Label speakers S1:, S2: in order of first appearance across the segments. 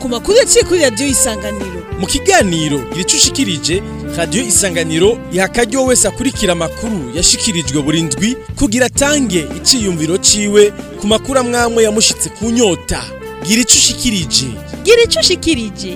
S1: ku makuru yaciye kuri radiyo isanganiro.
S2: Mu kiganiro gira ushikirije radiyo isanganiro iha akaryo wese akurikira amakuru yashikirijwe buri ndwi kugira atange iciyumviro ciwe ku makuru amwamwe yamushitse ku nyota. Gira ico ushikirije
S1: gira icyo ushikirije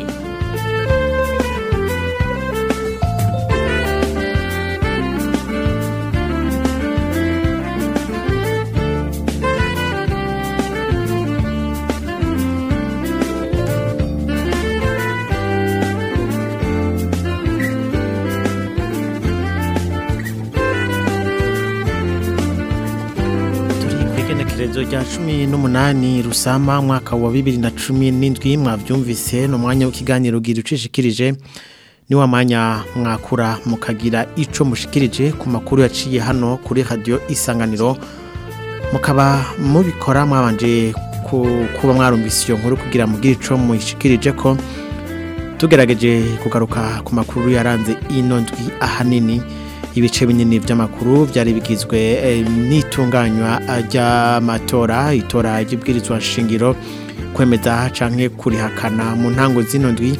S3: igenekerezo rya cumi n'umunani rusama mwaka wa bibiri na cumi n'indwi mwabyumvise ni umwanya w'ikiganiro ugira ucishikirije ni wa mwanya mwakura mukagira ico mushikirije ku makuru yaciye hano kuri radiyo isanganiro. Mukaba mubikora mwabanje ku- kuba mwarumvise iyo nkuru kugira mugire ico muyishikirije ko tugerageje kugaruka ku makuru yaranze ino ndwi ahanini. Ibice binini by'amakuru byari bigizwe eh, n'itunganywa ry'amatora itora ry'ibwirizwa nshingiro kwemeza canke kurihakana. Mu ntango zino ndwi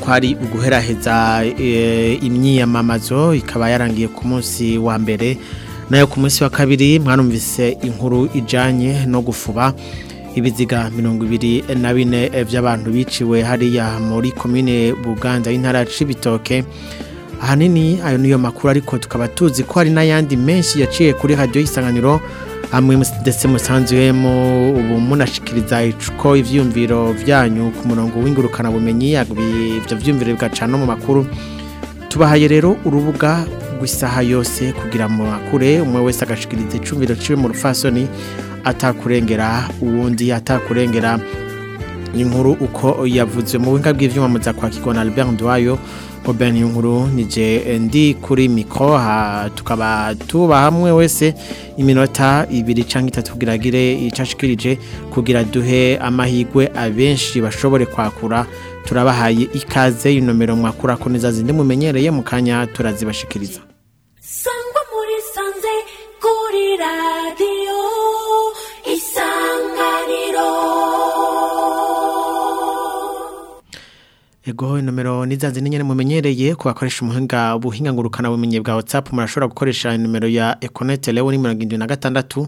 S3: kwari uguheraheza eh, imyiyamamazo ikaba yarangiye ku munsi wa mbere. Nayo ku munsi wa kabiri mwarumvise inkuru ijanye no gufuba ibiziga mirongo ibiri na bine eh, by'abantu biciwe hariya muri komine buganza y'intara ya cibitoke. Ahanini ayo niyo makuru ariko tukaba tuzi ko hari n'ayandi menshi yaciye kuri radiyo y'isanganiro hamwe mus- ndetse musanzwemo ubu munashikiriza ko ivyiyumviro vyanyu ku murongo w'ingurukanabumenyi yabi- ivyo vyiyumviro bigaca no mu makuru. Tubahaye rero urubuga rw'isaha yose kugira mu makure umwe wese agashikiriza icumviro ciwe mu rufasoni atakurengera uwundi atakurengera inkuru uko yavuzwe. Mu buhinga bw'ivyuma muza kwakirwa na Albert Ndwayo Robert Nkuru nije ndi kuri mikro. Tukaba tuba hamwe wese iminota ibiri canke itatu kugira agire icashikirije kugira duhe amahigwe abenshi bashobore kwakura. Turabahaye ikaze inomero mwakura ko niza zindi mumenyereye mu kanya turazibashikiriza.
S4: Sangwa muri sanze kuri
S3: Ego inomero nizazi nyene mumenyereye ku bakoresha umuhinga ubuhinga ngurukana bumenye bwa WhatsApp. Murashobora gukoresha inomero ya Econet Leo ni 76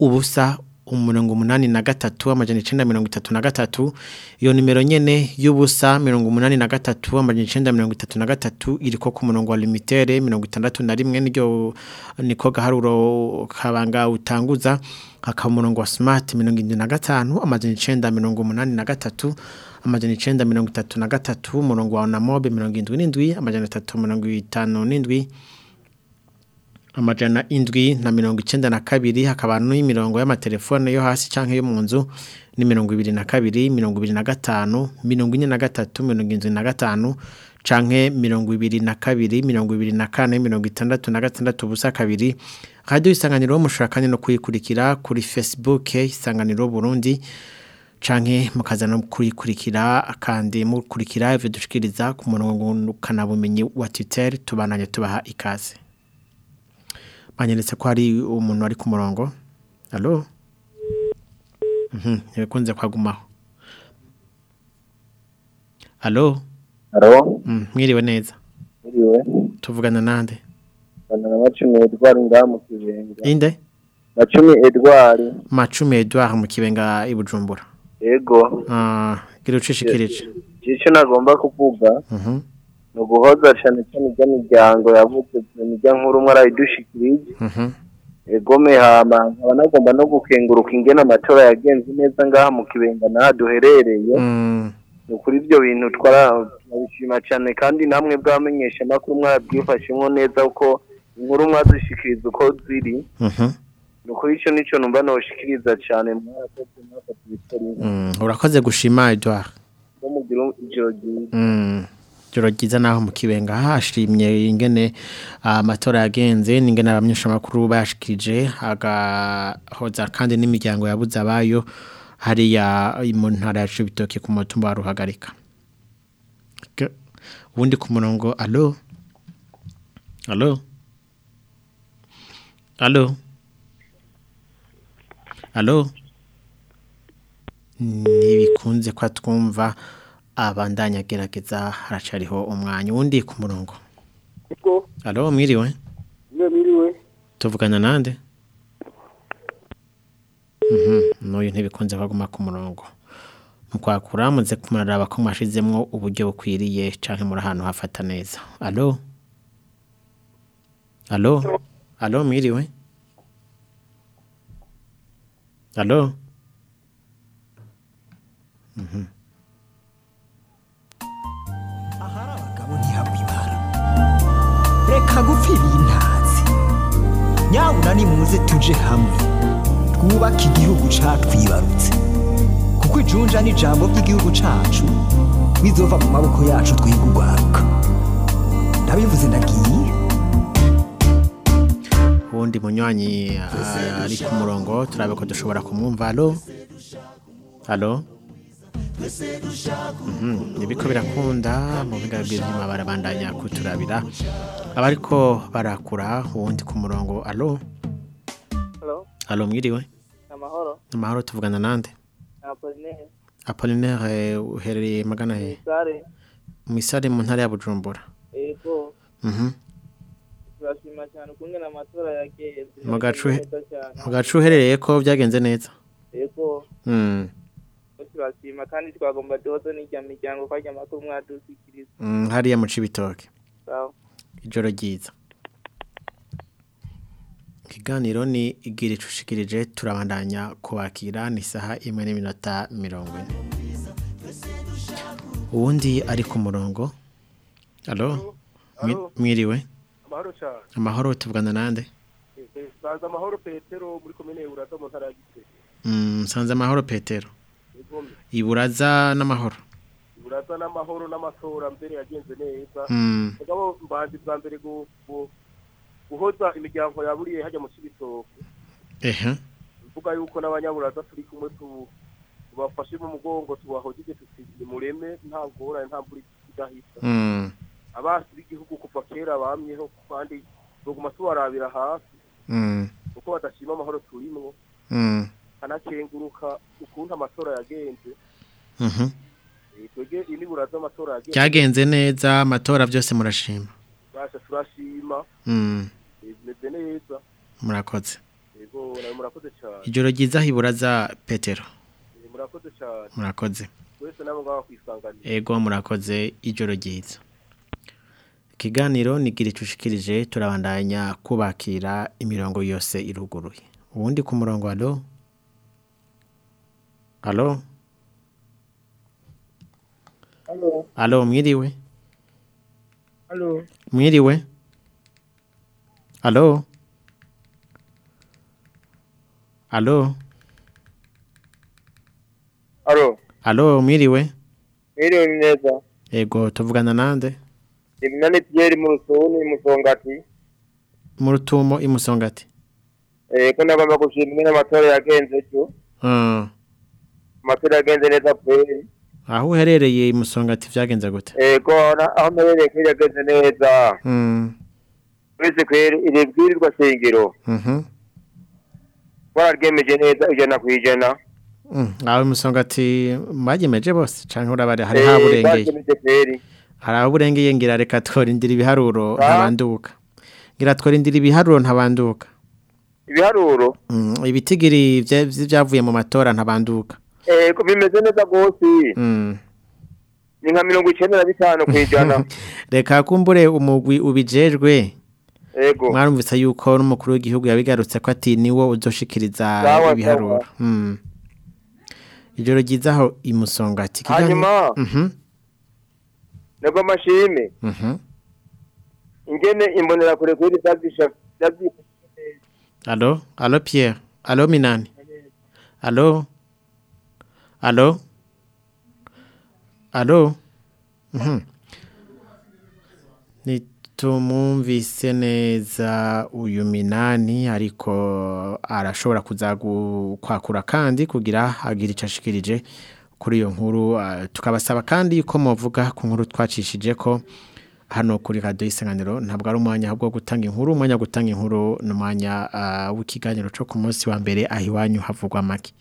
S3: ubusa umurongo umunani na gatatu amajana icenda mirongo itatu na gatatu. Iyo nimero nyene y'ubusa mirongo umunani na gatatu amajana icenda mirongo itatu na gatatu ku murongo wa limitere mirongo itandatu na rimwe niryo niko gaharuro kabanga utanguza. Hakaba umurongo wa smart mirongo indwi na gatanu amajana icenda mirongo umunani na gatatu. Amajana icenda mirongo itatu na gatatu umurongo wa onamobe mirongo indwi n'indwi amajana atatu mirongo itanu n'indwi amajana indwi na mirongo icenda na kabiri hakaba n'imirongo y'amatelefone yo hasi canke yo mu nzu ni mirongo ibiri na kabiri mirongo ibiri na gatanu mirongo ine na gatatu mirongo indwi na gatanu canke mirongo ibiri na kabiri mirongo ibiri na kane mirongo itandatu na gatandatu ubusa kabiri. Radiyo isanganiro mushobora kandi no kuyikurikira kuri facebook isanganiro burundi. Canke mukaza no kuyikurikira kandi mukurikira ivyo dushikiriza ku murongo kanabumenyi wa Twitter tubananye tubaha ikaze. Banyeretse ko hari umuntu ari ku murongo. Allo? Mhm yakunze kwagumaho. Allo?
S5: Haro,
S3: mm, mwiriwe neza.
S5: Iriwe,
S3: tuvugana nande?
S5: Bana na Macumi Edouard ngaha mu Kibenga.
S3: inde?
S5: Macumi Edouard,
S3: macumi Edouard mu kibenga i Bujumbura.
S5: Yego,
S3: ah gira ucishikirije
S5: icyo nagomba kuvuga
S3: mhm.
S5: ni uguhoza cyane cyane ijya miryango yavutse ijya nkuru umwe arayidushikirije,
S3: mhm.
S5: Egome hama nkaba nagomba no gukenguruka ingene amatora yagenze neza ngaha mu Kibenga naha duherereye,
S3: mm.
S5: Ni ukuri ibyo bintu twara turabishima cyane kandi namwe bwamenyesha amakuru mwabwifashemo neza uko inkuru mwazishikiriza uko ziri,
S3: mhm.
S5: Ni ukuri icyo ni cyo numva noshikiriza cyane.
S3: Mm urakoze gushima Edouard
S5: mugira ijoro ryiza
S3: Mm. Naho mu kibenga. Hashimye ingene ah, amatora yagenze n'ingene abanyesha makuru bashikije agahoza kandi n'imiryango yabuze abayo hariya mu ntara ya Cibitoke ku mutumba wa Ruhagarika. Ubundi ku murongo allo? Allo? Allo? Allo ntibikunze ko twumva abandanya agerageza haracariho umwanya wundi ku murongo.
S6: Ego,
S3: alo mwiriwe?
S6: Iyo miriwe,
S3: tuvugana nande? Mhm, n'uyu ntibikunze kuguma ku murongo. Mu kwakura muze kumuraraba ko mwashizemwo uburyo bukwiriye canke muri ahantu hafata neza. Alo alo alo mwiriwe? Alo
S7: ahari abagabo ntihabwa ibara reka gupfira intazi nyabuna nimuze tuje hamwe. Twubake igihugu catwibarutse kuko ijunja n'ijambo ry'igihugu cacu bizova mu maboko yacu twiga urwaruka ndabivuze ndagiye.
S3: Uwundi munywanyi ah, ari ku murongo turabe ko dushobora kumwumva. Alo alo Mhm, ibiko birakunda mu biga bw'ibyuma barabandanya kuturabira. Abariko barakura uwundi ku murongo. Alo alo mwiriwe?
S5: Amahoro,
S3: tuvugana nande?
S5: Apollinaire,
S3: Apollinaire uherereye magana he?
S5: Sare,
S3: misare mu ntara ya Bujumbura. Mhm.
S5: Turashima cyane ukungena amatora yagenze.
S3: Mu gacu-
S5: Neza cyane.
S3: mu gace uherereye ko byagenze neza
S5: Ego,
S3: mm.
S5: turashima kandi twagomba dodo n'irya miryango kwajya amakuru mwadusikiriza.
S3: mm, hariya mu cibitoke ijoro ryiza ikiganiro ni igira icushikirije turabandanya kubakira ni isaha imwe n'iminota mirongo ine uwundi ari ku murongo Alo. mwiriwe
S6: amahoro cyane.
S3: amahoro tuvugana nande
S6: Baza amahoro Petero muri komine Buraza mu ntara ya Gitega.
S3: Mm, nsanze amahoro petero iburaza n'amahoro
S6: Buraza n'amahoro n'amatora mbere yagenze neza.
S3: Mm,
S6: Mugabo mbanzi bwa mbere gu- gu- guhoza imiryango yaburiye hajya mu Cibitoke.
S3: ehe
S6: Mvuga yuko n'abanyaburaza turi kumwe tu tubafashe mu mugongo tubahojeje tusigiye mureme nta ngorane nta mburi idahita. Abasi b'igihugu kuva kera bamyeho kandi tuguma tubarabira hafi.
S3: Mm,
S6: kuko badashima amahoro turimwo.
S3: mm,
S6: anakenguruka ukuntu amatora yagenze.
S3: Mhm.
S6: Eh, twebwe inibura z'amatora yagenze.
S3: Byagenze neza amatora byose murashima.
S6: Basha turashima.
S3: Mm,
S6: eh, bimeze neza.
S3: Murakoze.
S6: Yego murakoze cyane.
S3: Ijoro ryiza hiburaza petero.
S6: Eh, murakoze cyane.
S3: Murakoze.
S6: Twese nabo ngaho kwisanganira
S3: ego murakoze. Ijoro ryiza. Ikiganiro nigira icushikirije turabandanya kubakira imirongo yose iruguruye. Ubundi ku murongo alo? Alo? Alo. Mwiriwe? Mwiriwe? Alo? Alo? Alo. Mwiriwe?
S5: Mwiriwe neza.
S3: ego tuvugana nande?
S5: Iminani Pierre mu rusuni musongati.
S3: mu rutumo imusongati
S5: Eh, ko nagomba gushima ingene amatora yagenze cyo. Amatora yagenze neza pe.
S3: aho uherereye imusongati byagenze gute
S5: na- aho mperereye ko yagenze neza.
S3: Mm,
S5: Uretse kweri iri bwirirwa shingiro. Bararyemeje neza ijana ku ijana.
S3: Mm, aho imusongati bagemeje bose canke urabare hari haburengeye hari aburengeye ngira reka tworindira ibiharuro ntabanduka ngira tworindira ibiharuro ntabanduka
S5: Ibiharuro.
S3: Mm, ibitigiri vyavuye mu matora ntabanduka
S5: Eh, ko bimeze neza gose.
S3: Mm.
S5: Ni nka mirongo icenda na bitanu ku ijana.
S3: reka kumbure umugwi ubijejwe
S5: Ego.
S3: mwarumvise yuko n'umukuru w'igihugu yabigarutse ko ati niwo uzoshikiriza
S5: Sawa,
S3: ibiharuro. Mm. ijoro ryizaho imusongati Ikiganiro-
S5: Hanyuma
S3: Mhm,
S5: nabwo amashime.
S3: mhm.
S5: Ingene imbonera kure kuri zagisha
S3: Allô Allô Pierre? Allô Minani? Allô Allô Allô Mhm. Nitumumvise neza uyu Minani ariko arashobora kuza kwakura kandi kugira agira icyo ashikirije. Kuri iyo nkuru ah, tukabasaba kandi yuko muvuga ku nkuru twacishije ko hano kuri radio isanganiro ntabwo ari umwanya ahubwo wo gutanga inkuru umwanya wo gutanga inkuru ni umwanya ah, w'ikiganiro cyo ku munsi wa mbere aho iwanyu havugwa make.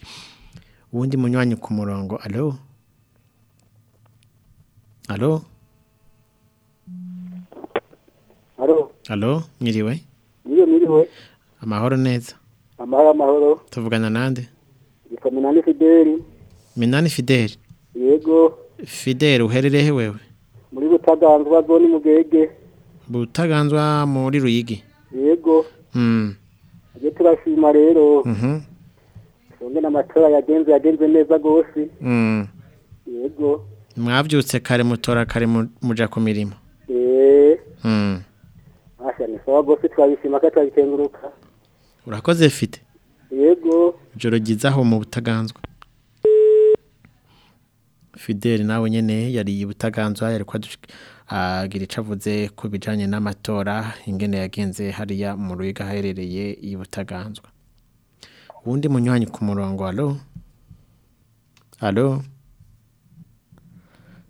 S3: Uwundi munywanyi ku murongo alo alo alo mwiriwe?
S8: Niyo miriwe,
S3: amahoro neza.
S8: Amahoro amahoro,
S3: tuvugana nande?
S8: Ni Fideli,
S3: minani fideli
S8: yego,
S3: fideli uherereye he wewe?
S8: Muri butaganzwa zone mugege,
S3: butaganzwa muri ruyigi.
S8: Yego,
S3: mm.
S8: aje turashima rero,
S3: mhm.
S8: Songe n'amatora yagenze yagenze neza gose,
S3: mm.
S8: yego,
S3: mwabyutse kare mutora kare mu- muja ku mirimo.
S8: Eh,
S3: mm.
S8: asha ni sawa gose twabishima ko twabikenguruka,
S3: urakoze fite
S8: yego,
S3: ijoro ryiza aho mu butaganzwa. Fideli nawe nyene yari butaganzwa yari kwa agira ico avuze ku bijanye n'amatora ingene yagenze hariya mu ruyiga haherereye i butaganzwa. Uwundi munywanyi ku murongo alo alo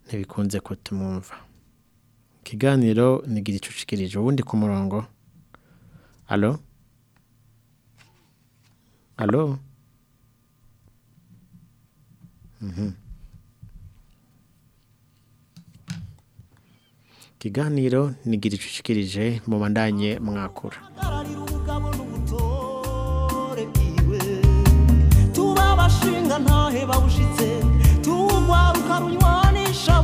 S3: ntibikunze ko tumwumva. Ikiganiro nigira ico ushikirije uwundi ku murongo? Alo alo Mhm. Ikiganiro nigira ico ushikirije mu bandanye mwakura
S9: tuba abashinga ntahe bawushitse.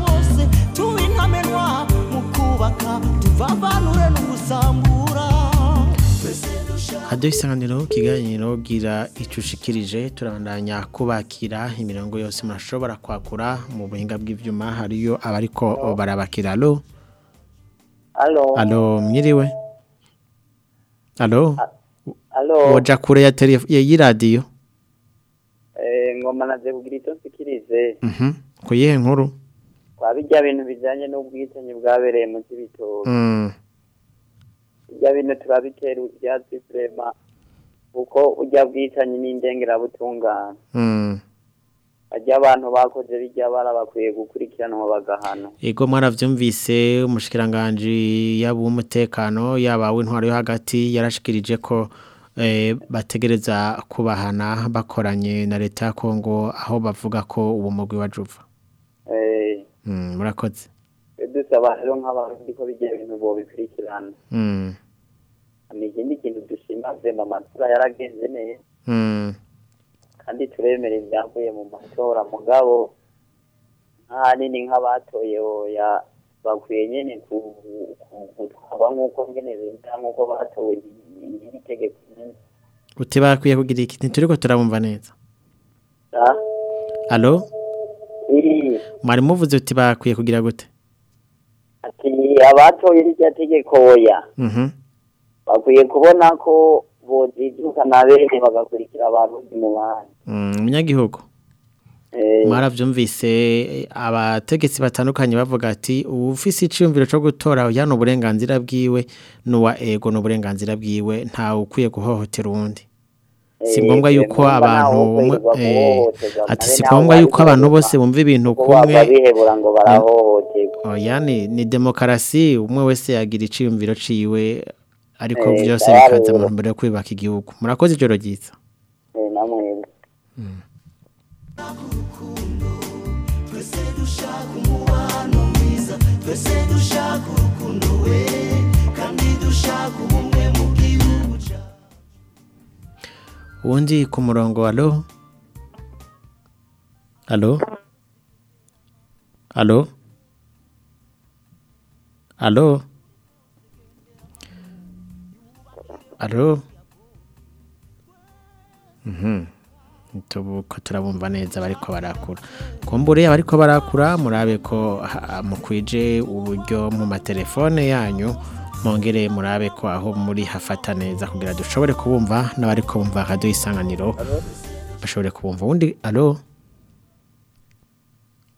S9: Bose. Tuba intamenwa mu kubaka. Tuvavanure n'ugusambura
S3: hadiyo isanganiro ikiganiro gira ico ushikirije turabandanya kubakira imirongo yose murashobora kwakura. Mu buhinga bw'ivyuma hariyo abariko barabakira. Alo.
S10: Alo.
S3: mwiriwe alo. Woja kure ya y'iradiyo
S10: Eh, ngoma naze kugira icyo nsikirize.
S3: Mhm. Ku yihe nkuru.
S10: Kwa bijya bintu bijanye n'ubwicanyi bwabereye mu Cibitoke
S3: mm.
S10: bijya bintu turabitera ivyatsi vrema kuko urya bwicanyi n'indengerabutungane Barya abantu bakoze bijya bara bakwiye gukurikiranwa bagahana
S3: Ego mwaravyumvise umushikiranganje yaba umutekano yaba w'intwaro yo hagati yarashikirije ko eh, bategereza kubahana bakoranye na leta ya Kongo aho bavuga ko uwo mugwi wa Juva.
S10: eh
S3: Mm, murakoze.
S10: dusaba rero nk'abarundi ko bijya bintu bobikurikirana
S3: Mm.
S10: ni ikindi kintu dushima vrema amatora yaragenze neza
S3: Mm.
S10: Kandi turemera ibyavuye mu matora mugabo nk'ahanini nk'abatoye oya bakwiye ku- gutwaba nk'uko nyene bita nk'uko batowe iri tegeko
S3: Uti bakwiye kugira iki ntituriko turabumva neza.
S10: Iri
S3: Mwari muvuze uti bakwiye kugira gute?
S10: ati abatoye irya tegeko oya
S3: Mhm.
S10: bakwiye kubona ko boziduka na bene bagakurikira abarundi mu bandi.
S3: Mm, umunyagihugu.
S10: Eh,
S3: Mwaravyumvise eh, abategetsi batandukanye bavuga ati ufise iciyumviro cyo gutora yano uburenganzira bwiwe nuwa ego n'uburenganzira bwiwe nta ukwiye guhohotera undi. Si
S10: Eh,
S3: ngombwa yuko abantu
S10: ntawe
S3: eh, ati si
S10: ntawe
S3: ngombwa yuko abantu bose bumva ibintu kumwe. oya ni, ni demokarasi umwe wese yagira iciyumviro ciwe ariko
S10: Eh,
S3: byose bikaza mu mbere yo kwibaka igihugu. Murakoze ijoro ryiza.
S10: Eh,
S9: twese dushaka umubano mwiza twese dushaka urukundo we kandi dushaka ubumwe mu gihugu cyacu
S3: uwundi ku murongo alo? Alo? Alo? Alo? Alo? Mhm. Turabumva neza bariko barakura. Kumbure abariko barakura murabe ko mukwije uburyo mu matelefone yanyu mongere murabe ko aho muri hafata neza kugira dushobore kubumva n'abariko bumva radio isanganiro. Bashobore kubumva undi alo?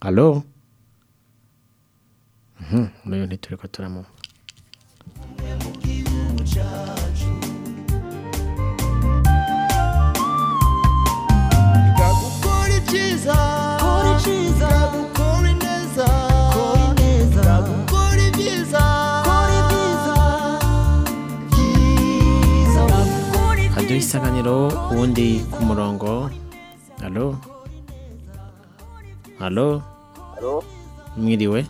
S3: Alo? Mhm. Uyu ntituriko turamumva.
S9: Ibyiza kora ibyiza gukora ineza kora ineza gukora ibyiza kora ibyiza byiza
S3: radio isanganiro uwundi ku murongo. Alo Halo,
S11: Halo,
S3: mwiriwe.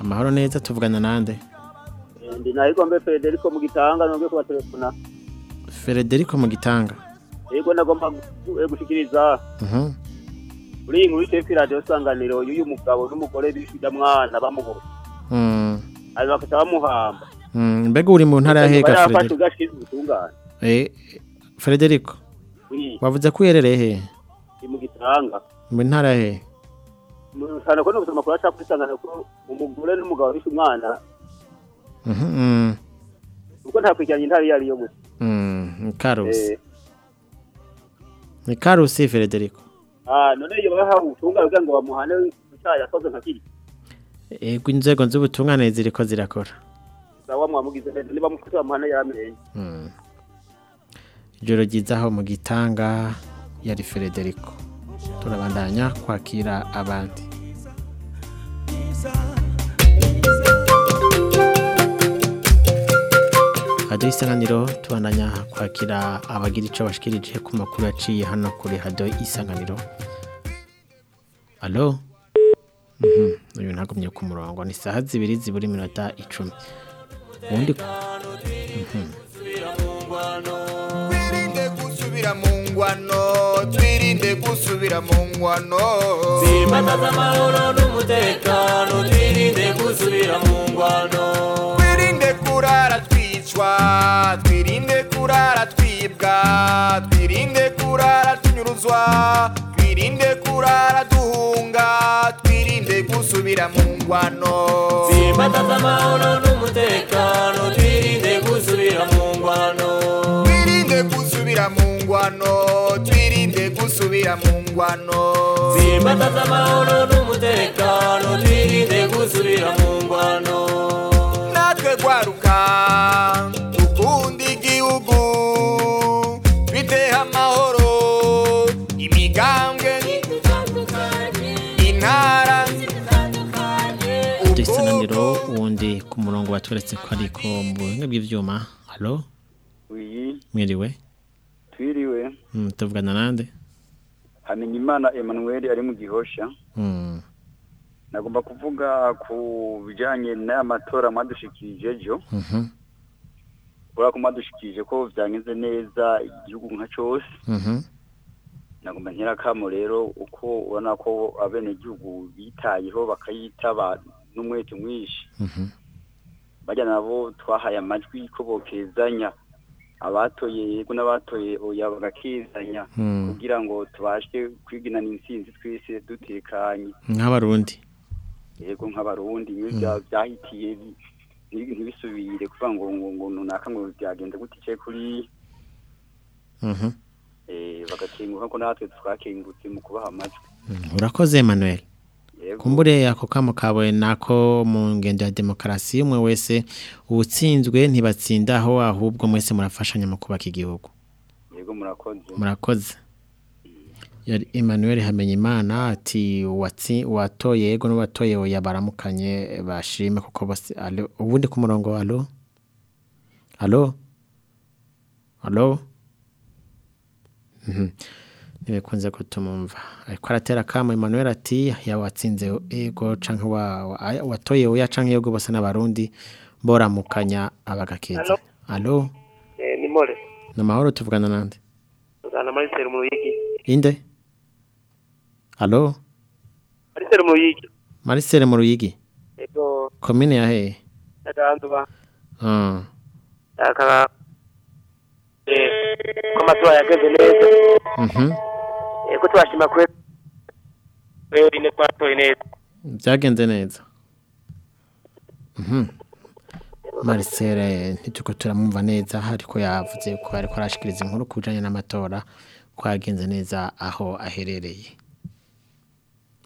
S3: Amahoro neza tuvugana nande?
S11: Eh, Ndi nayigombe Federico mu gitanga nongeye kuba telefona.
S3: Federico mu gitanga.
S11: Yego ndagomba gu- eh, gushikiriza
S3: Mhm.
S11: iyi nkuru itefi radio sanganiro y'uyu mugabo n'umugore bishija mwana bamuhora.
S3: Mm.
S11: Ayo bakaca bamuhamba.
S3: Mm, mbega uri mu ntara ya hega Frederico? Eh, wavuze ko uherereye he?
S11: mu gitanga.
S3: Mu ntara he?
S11: Sana ko gusoma kuri chat sanganiro ko umugore n'umugabo bishe umwana
S3: Mhm. Mm.
S11: uko ntakwikiranye intara iyo ari yo gusa.
S3: Karusi.
S11: Eh,
S3: Ni Karusi Federico.
S11: ah none iyo baha ubutungane kugira ngo bamuhane icyaha yakoze nka kiri.
S3: Ego inzego z'ubutungane ziriko zirakora.
S11: Sawa mwamugize neza niba mufite bamuhane yaramenye.
S3: Mm. Ijoro ryiza aho mu gitanga yari Federico. Turabandanya kwakira abandi. Radio Isanganiro tubandanya kwakira abagira ico bashikirije ku makuru yaciye hano kuri Radio Isanganiro. Allo? Mhm, uyu ntagumye ku murongo ni saha zibiri ziburi minota icumi. Ubundi Mhm.
S12: twirinde gusubira mu ngwano twirinde gusubira mu ngwano
S9: Simbataza amahoro n'umutekano twirinde gusubira mu ngwano
S12: twirinde kurara twicwa twirinde kurara twibwa twirinde kurara tunyuruzwa twirinde kurara duhunga twirinde gusubira mu ngwano
S9: Simbataza amahoro n'umutekano twirinde gusubira mu ngwano
S12: twirinde gusubira mu ngwano twirinde gusubira mu ngwano
S9: Simbataza amahoro n'umutekano twirinde gusubira mu ngwano
S12: natwe gwaruka dukunda igihugu twiteho amahoro imigambwe intara
S3: Radio Isanganiro uwundi ku murongo watweretse ko ariko mu buhinga bw'ivyuma. Allo?
S13: Oui,
S3: Mwiriwe.
S13: twiriwe.
S3: Mm, tuvugana nande?
S13: Hamenyimana Emmanuel ari mu gihosha. Nagomba kuvuga ku bijanye n'aya matora mwadushikirije ejo.
S3: Mhm.
S13: Kubera ko mwadushikirije ko vyangenze neza igihugu nka cose.
S3: Mhm.
S13: Nagomba ntera kamo rero uko ubona ko abenegihugu bitayeho bakayitaba n'umwete mwinshi.
S3: Mhm.
S13: Barya nabo twahaye amajwi ko bokezanya abatoye yego n'abatoye oya bagakezanya
S3: Mm.
S13: kugira ngo tubashe kwiginana intsinzi twese dutekanye
S3: Nk'abarundi.
S13: Yego nk'abarundi iyo
S3: Mm.
S13: bya- byahitiye bi- ntibi- ntibisubire kuvuga ngo ngo ngo nunaka ngo byagenda gute cye kuri
S3: Mhm.
S13: eh bagakenguka ko natwe twakengutse mu kubaha amajwi
S3: Mm, Urakoze Emmanuel.
S13: yego
S3: Kumbure ako kamo kawe nako mu ngendo ya demokarasi umwe wese ubutsinzwe ntibatsindaho ahubwo mwese murafashanya mu kubaka igihugu.
S13: yego murakoze
S3: Murakoze. Yari Emmanuel Hamenyimana ati watsi watoye yego n'ubatoye oya baramukanye bashime kuko bose allo ubundi ku murongo allo? Allo? Allo? Mhm. Nibekunze ko tumumva ariko aratera kamo Emmanuel ati yawatsinze ego canke wa watoye oya canke yego bose n'abarundi boramukanya abagakeza Allo?
S14: Eh, ni more.
S3: Namahoro tuvugana nande
S14: tugana Marcel mu Ruyigi
S3: Inde? Allo
S14: Marcel mu Ruyigi
S3: Marcel mu Ruyigi
S14: ego
S3: Komine ya hehe
S14: ndaganduba
S3: Ah
S14: akaba eh ko amatora yageze neza
S3: Mhm
S14: ego twashima kwe wewe ne twatoye neza
S3: Byagenze neza Mhm. Marcel ntituko turamumva neza ariko yavuze ko ariko arashikiriza inkuru kujanye n'amatora ko yagenze neza aho aherereye.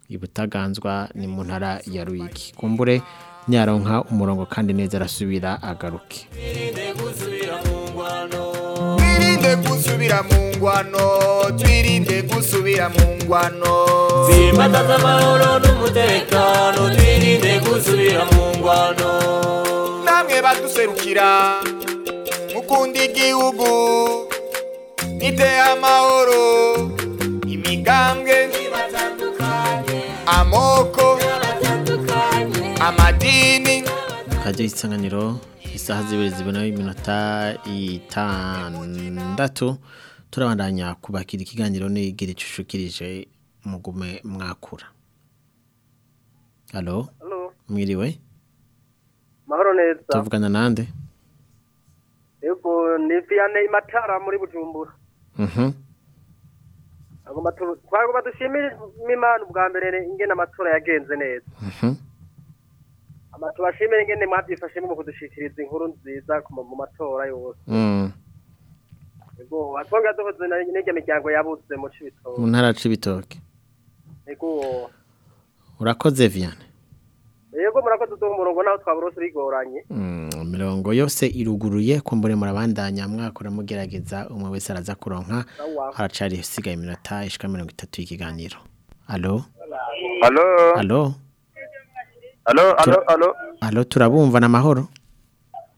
S3: Ibutaganzwa ni mu ntara ya Ruyigi. Kumbure nyaronka umurongo kandi neza arasubira agaruke.
S12: Twirinde gusubira mu ngwano twirinde gusubira mu ngwano.
S9: Simbataza amahoro n'umutekano twirinde gusubira mu ngwano.
S12: Namwe baduserukira mukunda igihugu nite amahoro imigambwe amoko amadini.
S3: Radio isanganiro isaha zibiri zibona iminota itandatu. Turabandanya kubakira ikiganiro n'igira icushukirije mugume mwakura.
S6: Halo,
S3: mwiriwe?
S6: Mahoro neza.
S3: tuvugana nande?
S6: Yego ni Vianney Matara muri Bujumbura.
S3: Mhm.
S6: Twagomba dushimire Imana ubwa mbere ingene amatora yagenze neza.
S3: mhm
S6: Ama tubashimire ingene mwabyifashemo mu kudushikiriza inkuru nziza mu matora yose.
S3: mm
S6: atwonga duhoze na n'irya miryango yabuze mu cibito.
S3: mu ntara cibitoke urakoze Viane
S6: Yego murakoze duha umurongo naho twaburose bigoranye.
S3: Mm, mirongo yose iruguruye kumbure murabandanya mwakora mugerageza umwe wese araza kuronka haracari isigaye iminota ishika mirongo itatu y'ikiganiro Allo
S15: Halo.
S3: Allo
S15: Halo, halo, halo.
S3: Allo turabumva na mahoro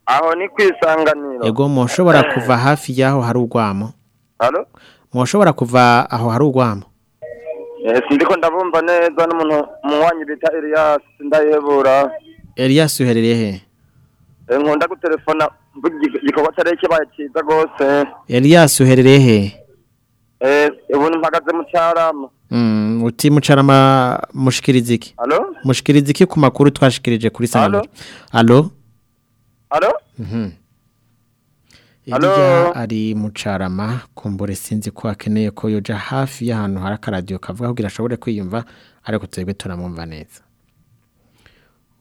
S15: Aho ni kwisanganiro.
S3: Ego mushobora kuva hafi yaho hari urwamo
S15: Halo.
S3: mushobora kuva aho hari urwamo
S15: Eh, sindiko ndabumva neza n'umuntu muwanyi bita Elias ndayebura.
S3: Elias uherereye he
S15: Eh, nkunda gutelefona igikorwa cyari kibaye cyiza gose.
S3: Elias uherereye he
S15: Eh, ubu mpagaze mu cyarama.
S3: Mm, uti mucarama mushikiriza iki mushikiriza iki ku makuru twashikirije kuri
S15: Allo?
S3: sango Allo Eliya ari mucarama kumbure sinzi ko akeneye ko yoja hafi y'ahantu hari akaradiyo kavuga kugira ashobore kwiyumva ariko twebwe turamumva neza.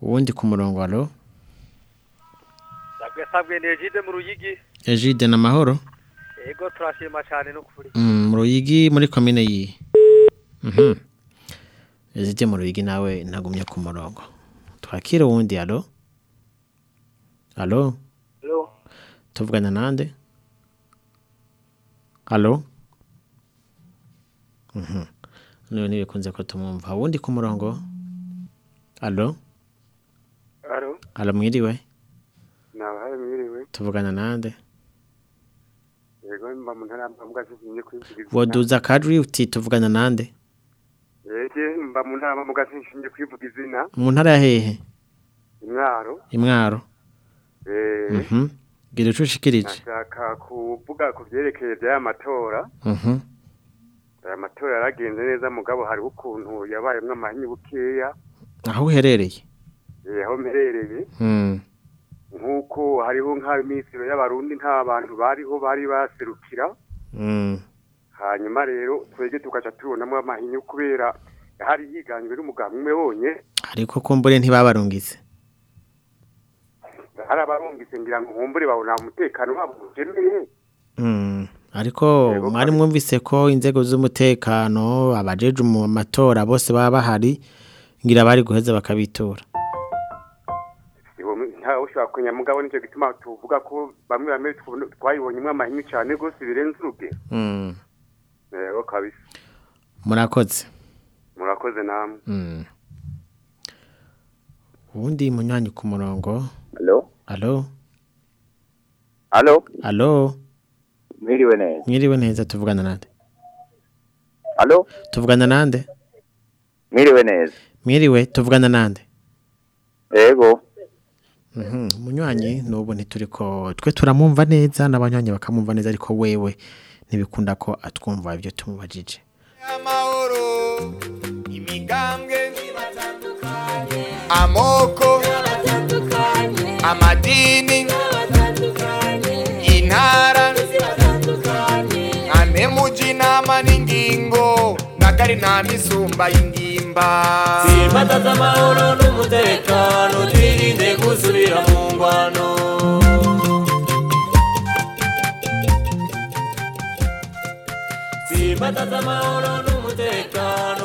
S3: Uwundi ku murongo alo
S16: Sabwe sabwe ni Egide mu Ruyigi.
S3: Egide na mahoro?
S16: Ego turashima cyane n'ukuri.
S3: Mm, mu ruyigi muri komine yi. Mhm. Egide mu ruyigi nawe ntagumye ku murongo. Twakire uwundi alo Alo
S6: Hello.
S3: Tuvugana nande? Alo Mhm. Niwe ntibikunze ko tumwumva. Wundi ku murongo? Alo
S17: Alo,
S3: Alo mwiriwe? Tuvugana nande?
S17: Mu.
S3: Woduza kadri uti tuvugana nande?
S17: Mba mu ntara mbwa sinye kwivuga izina.
S3: mu ntara ya hehe?
S17: Imwaro.
S3: imwaro.
S17: Eh.
S3: Gira ucushikirije
S17: Nashaka kuvuga ku byerekeye by'aya matora.
S3: Mhm
S17: Aya matora yaragenze neza mugabo hari ukuntu yabayemwe amahinyu bukeya.
S3: aho uherereye
S17: Eh, aho mperereye.
S3: Mm
S17: Nk'uko hariho nk'amisiro y'abarundi nta bantu bariho bari baserukira.
S3: Mm
S17: hanyuma rero twege tugaca tubonamo amahinyu kubera hari yiganjwe n'umugabo umwe wonye
S3: ariko kumbure ntibabarungize
S17: hari abarungitse ngira ngo nkumbure babona umutekano wabo ukeneye
S3: ariko mwari mwumvise ko inzego z'umutekano abajeje mu matora bose baba bahari ngira bari guheza bakabitora
S17: ntawe ushobora kumenya mugabo ni cyo gituma tuvuga ko bamwe bamwe twayibonyemo amahinyu cyane rwose birenze urugero rero kabisa
S3: murakoze
S17: murakoze namwe
S3: ubundi munywanyi ku murongo Alo
S18: Halo?
S3: Alo
S18: Mwiriwe neza.
S3: Mwiriwe neza tuvugana nande
S18: Halo?
S3: Tuvugana nande
S18: Mwiriwe neza.
S3: Mwiriwe tuvugana nande
S18: Ego.
S3: Mhm munywanyi nubu ntituriko twe turamumva neza n'abanywanyi bakamumva neza ariko wewe ntibikunda ko atwumva ibyo tumubajije
S12: imigambwe amoko amadini intara amemuji inama n'ingingo. Nagari nta misumba y'ingimba
S9: Simbataza amahoro n'umutekano twirinde gusubira mu ngwano Simbataza amahoro n'umutekano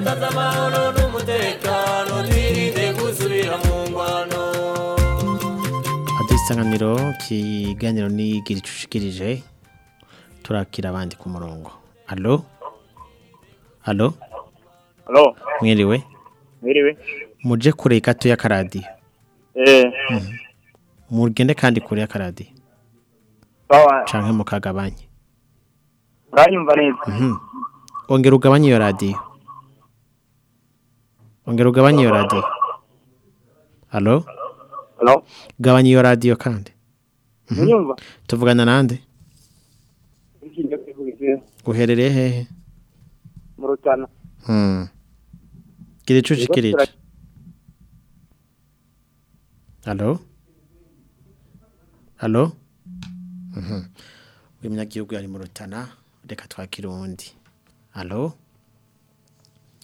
S9: Simbataza amahoro n'umutekano twirinde gusubira mu ngwano.
S3: Adisanganiro kiganiro nigira icushikirije turakira abandi ku murongo. Allo? Allo?
S18: Halo?
S3: Mwiriwe?
S18: Mwiriwe.
S3: muje kure gato y'akaradiyo
S18: Eh.
S3: mugende kandi kure y'akaradiyo canke mukagabanye.
S18: Uranyumva neza.
S3: Mhm. ongera ugabanye iyo radiyo. Ongera ugabanye iyo radiyo halo gabanya iyo radiyo kandi. Mhm. tuvugana nande? Uherereye hehe?
S18: Mu rutana.
S3: Ico
S18: Yego,
S3: ushikirije
S18: tura-
S3: halo halo uyu munyagihugu yari mu rutana. Reka twakire uwundi. Halo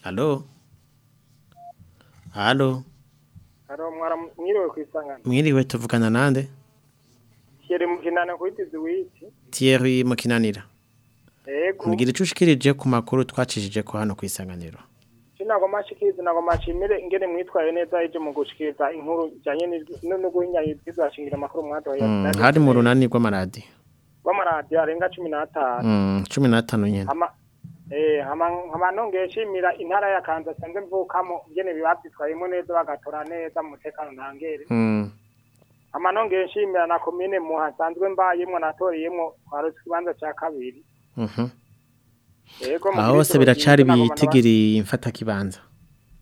S3: halo halo.
S14: Haro mwiriwe kwisangana.
S3: Mwiriwe tuvugana nande?
S14: Shyere mukinana kwitiza wiki
S3: Thierry Mukinanira.
S14: Ego.
S3: Ngira ico ushikirije ku makuru twacishije ko hano kwisanganiro.
S14: Sinago mashikiriza nago mashimire ingene mwitwaye neza ejo mu gushikiriza inkuru janye no guhinyanya ibizashingira amakuru mwatoye.
S3: Mm, hari mu runani rw'amaradiyo.
S14: Rw'amaradiyo arenga cumi n'atanu.
S3: Mm, cumi n'atanu nyene.
S14: Hama eh nongeye nshimira intara ya Kanza sanze mvukamo ingene bibavyitwayemo neza bagatora neza mu mutekano ntangere.
S3: Mm,
S14: hama nongeye nshimira na komine mu hasanzwe mbayemwo natoreyemwo twarose ikibanza ca kabiri.
S3: Mhm. Aho hose biracari
S14: bwiza, nagomba
S3: bitigiri mfata kibanza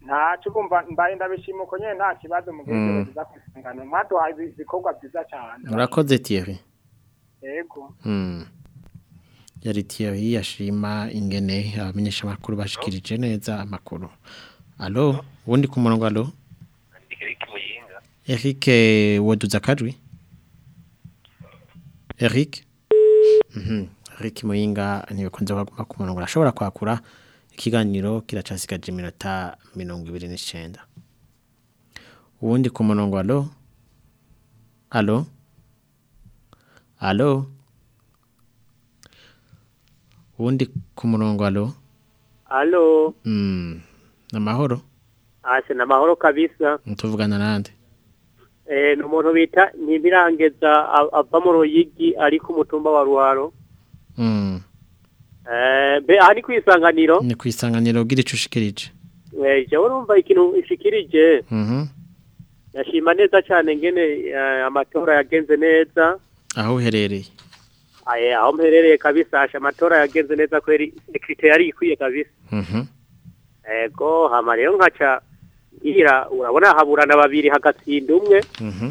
S14: ntaco kumva mbaye ndabishima uko nyene nta kibazo mu gihe
S3: Mm.
S14: biza kwisangana mwaduhaye ibi- ibikorwa vyiza cane.
S3: Urakoze Thierry.
S14: Yego.
S3: Mm. yari ya yashima ingene abamenyesha amakuru bashikirije neza amakuru. Alo ubundi ku murongo alo? Eric waduza woduza akajwi Eric? Mhm. Eric Muyinga ntibikunze kuguma ku murongo. Arashobora kwakura ikiganiro kiracasigaje iminota mirongo ibiri n'icenda. Ubundi ku murongo alo? Alo? Alo ubundi ku murongo alo
S11: Halo,
S3: mm. namahoro
S11: ashe na mahoro kabisa.
S3: tuvugana nande
S11: Eh, ni umuntu bita Ntibirangeza ava mu Ruyigi ari ku mutumba wa Ruharo.
S3: mm.
S11: Eh, aha ni kwisanganiro.
S3: ni kwisanganiro gira ico ushikirije
S11: Eh, jewe urumva ikintu ishikirije.
S3: Mhm.
S11: Yashima neza cyane ngene amatora yagenze neza.
S3: aho uherereye
S11: aho mperereye kabisa amatora yagenze neza kweri sekirite yari ikwiye kabisa.
S3: Mhm.
S11: Ego, hama rero nkaca ngira urabona haburana babiri hagatsinda umwe.
S3: Mhm.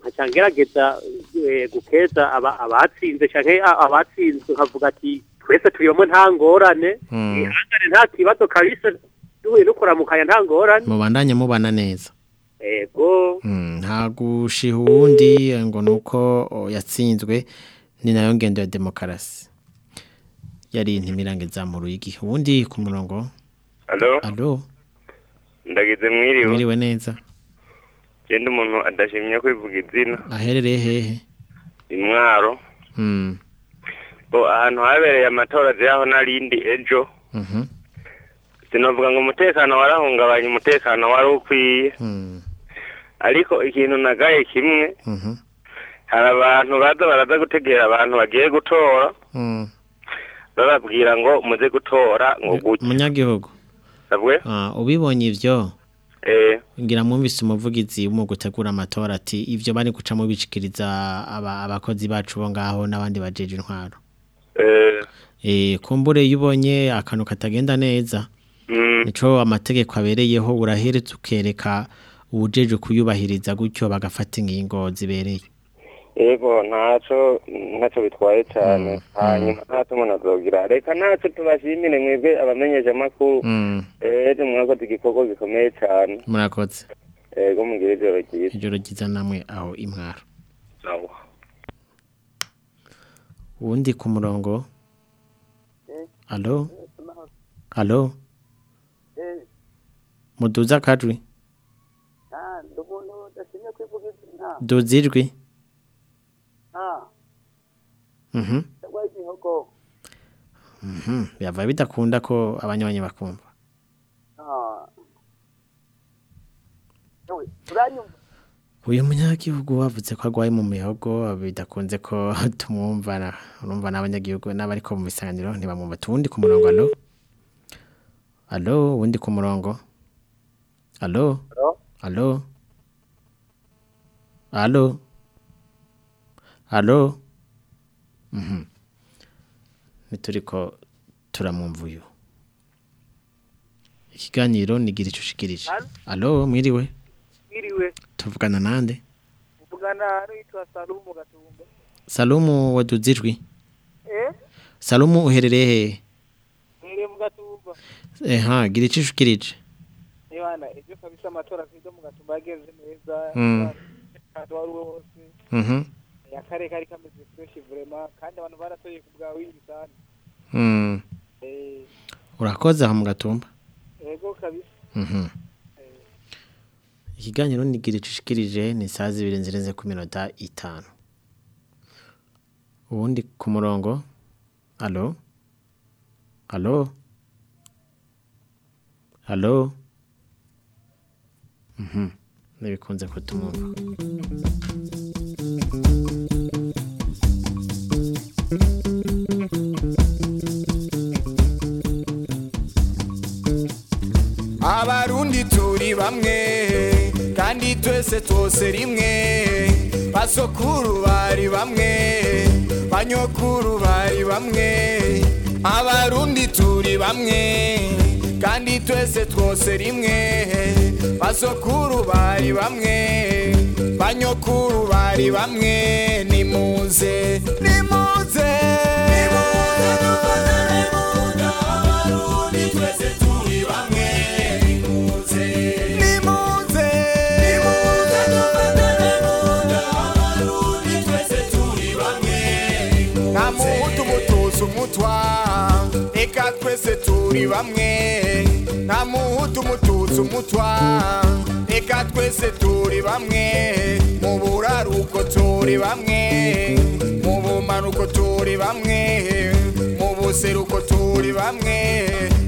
S11: nkaca ngerageza eh, gukeza aba- abatsinze canke a- abatsinzwe nkavuga ati twese turiyomwe nta ngorane
S3: Mm.
S11: ihangane nta kibazo kabisa duhuye no kuramukanya nta ngorane
S3: mubandanye mubana neza
S11: ego
S3: nta gushiha uwundi ngo nuko o, yatsinzwe ni na yo ngendo ya demokarasi. Yari intimirangiza mu ruyigi ubundi ku murongo? Alo
S19: ndagize mwiriwe.
S3: mwiriwe neza.
S19: Genda umuntu adashimye kwivuga izina.
S3: aherereye hehe?
S19: Imwaro.
S3: Mm,
S19: Bo ahantu habereye amatora zyaho narindi ejo.
S3: mhm,
S19: Sinovuga ngo umutekano warahungabanya umutekano wari ukwiye.
S3: mm,
S19: Ariko ikintu nagaye kimwe
S3: mhm,
S19: hari abantu baza baraza gutegera abantu bagiye gutora.
S3: Mm.
S19: bababwira ngo muze gutora ngo gutya.
S3: umunyagihugu ah, ubibonye ivyo?
S19: Eh,
S3: ngira mwumvise umuvugizi mu gutegura amatora ati ivyo bari gucamo bicikiriza aba, abakozi bacu bo ngaho n'abandi bajeje intwaro.
S19: Eh,
S3: eh kumbure yubonye akantu katagenda neza.
S19: Mm,
S3: nico amategeko abereyeho uraheretse ukereka ubujeje kuyubahiriza gutyo bagafata ingingo zibereye.
S19: Ego ntaco ntaco bitwaye cyane. Hanyuma ntaco umuntu azogira. Reka ntaco tubashimire mwebwe abamenyesha amakuru.
S3: Mm,
S19: ejo mwakoze igikorwa gikomeye cyane.
S3: Murakoze.
S19: Ego mugire ijoro ryiza.
S3: Ijoro ryiza namwe aho imwaro
S19: sawa.
S3: Uwundi ku murongo? Alo alo muduza akajwi duza ijwi Mhm. Mhm. Bidakunda ko abanywanyi bakumva. Uyu munyagihugu wavuze ko agwaye mu mihogo bidakunze ko tumwumva urumva n'abanyagihugu n'abariko mu bisanganiro ntibamwumva. Tuwundi ku murongo alo alo wundi ku murongo? Alo alo alo alo Mhm. Nituriko turamwumva uyu. Ikiganiro nigira ico ushikirije.
S16: Allo
S3: mwiriwe
S16: Mwiriwe
S3: tuvugana nande?
S16: muvugana n'uwitwa Salumu Gatumba
S3: Salumu waduzijwi.
S16: eh
S3: Salumu uherereye hehe?
S16: mwiriwe mu Gatumba
S3: Eha gira ico ushikirije.
S16: Ibana ibyo kabisa amatora kwiga mu Gatumba yagenze neza wari wose Yakare kari kameze fresh vraiment kandi abantu baratoye ku bwa wingi sana
S3: Mm.
S16: eh
S3: Urakoze aho mu gatumba.
S16: yego kabisa
S3: Mhm. Ikiganiro nigira ico ushikirije ni saa zibiri zirenze ku minota itanu. Ubundi ku murongo. Allo? Allo? Allo? Mhm. Nibikunze
S12: abarundi turi bamwe kandi twese twose rimwe. Basokuru bari bamwe banyokuru bari bamwe. Abarundi turi bamwe kandi twese twose rimwe. Basokuru bari bamwe banyokuru bari bamwe. Nimuze nimuze. Nimuze dufatane munda abarundi twese abarundi twese turi bamwe. Nta muhutu mutuzi umutwa eka twese turi bamwe. Mu buraruko turi bamwe mu bumanuko turi bamwe mu buseruko turi bamwe.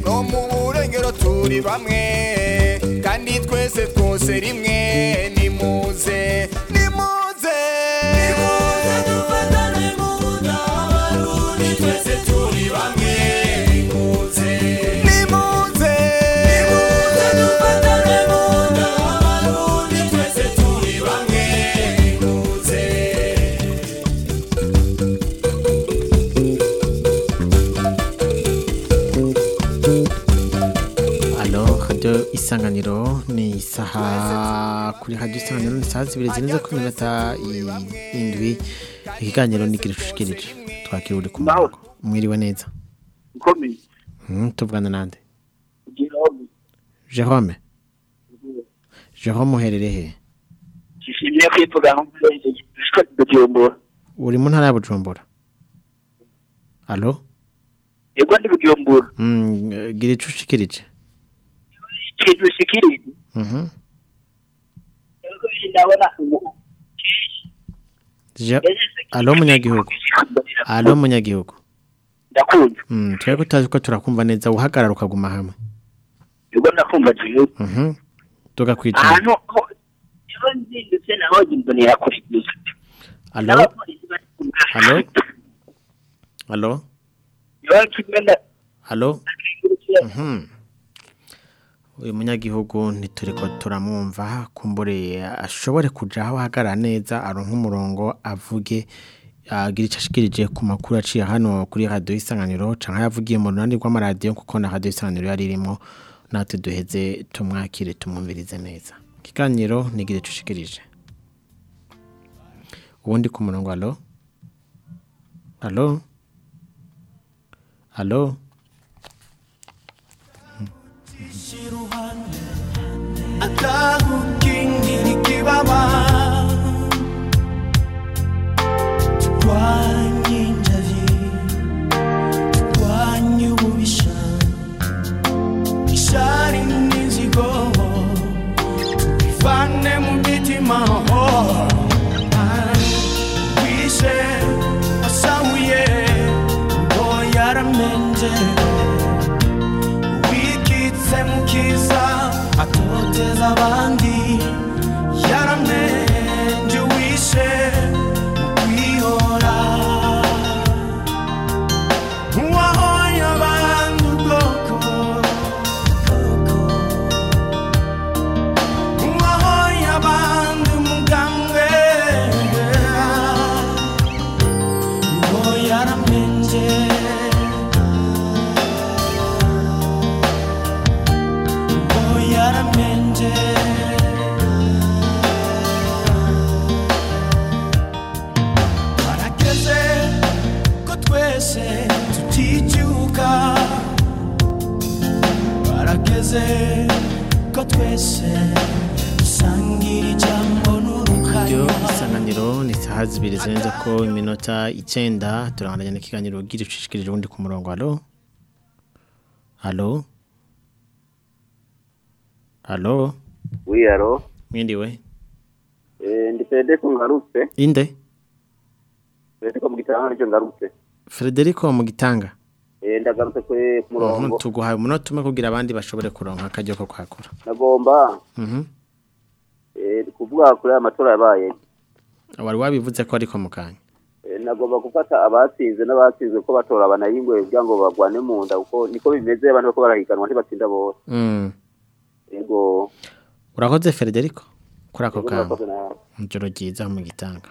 S12: No mu burengero turi bamwe. Twese twose rimwe nimuze
S3: ni isaha kuri radio isanganiro ni saa zibiri zirenze ku minota i- indwi ikiganiro nigira ico ushikirije. Twakira uri ku murongo. Mwiriwe neza. Mhm, tuvugana nande?
S18: Jerome.
S3: Jerome. Uherereye he?
S18: Nshimiye kwivuga Bujumbura.
S3: Uri mu ntara ya Bujumbura? Allo?
S18: Yego ndi Bujumbura.
S3: Gira ico ushikirije.
S18: Ikintu shikiri.
S3: Mhm.
S18: Yego ndabona umu-
S3: Je Allo munyagihugu. Allo munyagihugu.
S18: ndakumva.
S3: Mm, twebwe utazi ko turakumva neza uhagarara ukaguma hamwe.
S18: Yego ndakumva jewe.
S3: Mhm. Tuga kwicara.
S18: Ahantu ho- yego nzindutse naho jimbonera kuri gusa.
S3: Allo?
S18: N'abapolisi bari kumwe.
S3: Allo? Allo?
S18: Yego kimwe na
S3: Allo? Mhm. Uyu munyagihugu ntituriko turamwumva. Kumbure ashobore kuja aho ahagarara neza aronka umurongo avuge agira icyo ashikirije ku makuru aciye hano kuri radio isanganiro canke yavugiye mu runani rw'amaradiyo kuko na radio isanganiro yari irimo. Natwe duheze tumwakire tumwumvirize neza. Ikiganiro nigire tushikirije ubundi ku murongo alo alo alo
S12: אתה הוא king nikibawa Kwanyinja vi Kwanyu ubisha Ishari nizigo lavandi
S20: twese tuticyuka barageze ko twese dusangira ijambo
S3: Ryo
S20: n'urukanywa
S3: isanganiro ni saha zibiri zirenze ko iminota icyenda turabandanya n'ikiganiro gira ucishikirije ubundi ku murongo. Halo? Halo? Halo?
S21: Oui, alo.
S3: mwiriwe
S21: Eh, ndi Fedeko ngarutse.
S3: inde?
S21: Fedeko mu gitanga ni cyo ngarutse.
S3: Frederico mu gitanga
S21: Eh, ndagarutse kuri ku murongo.
S3: Mhm, tuguhaye umunota umwe kugira abandi bashobore kuronka akaryo ko kwakura
S21: Nagomba
S3: Mhm.
S21: eh kuvuga kuri aya matora yabaye.
S3: wari wabivuze ko ariko mu kanya
S21: Eh, nagomba gufata abatsinze n'abatsinzwe ko batora abanayingwe kugira ngo bagwane mu nda kuko niko bimeze abantu bako barahiganwa ntibatsinda bose.
S3: Mm.
S21: Yego.
S3: urakoze Frederico kuri ako
S21: nawe.
S3: ijoro ryiza mu gitanga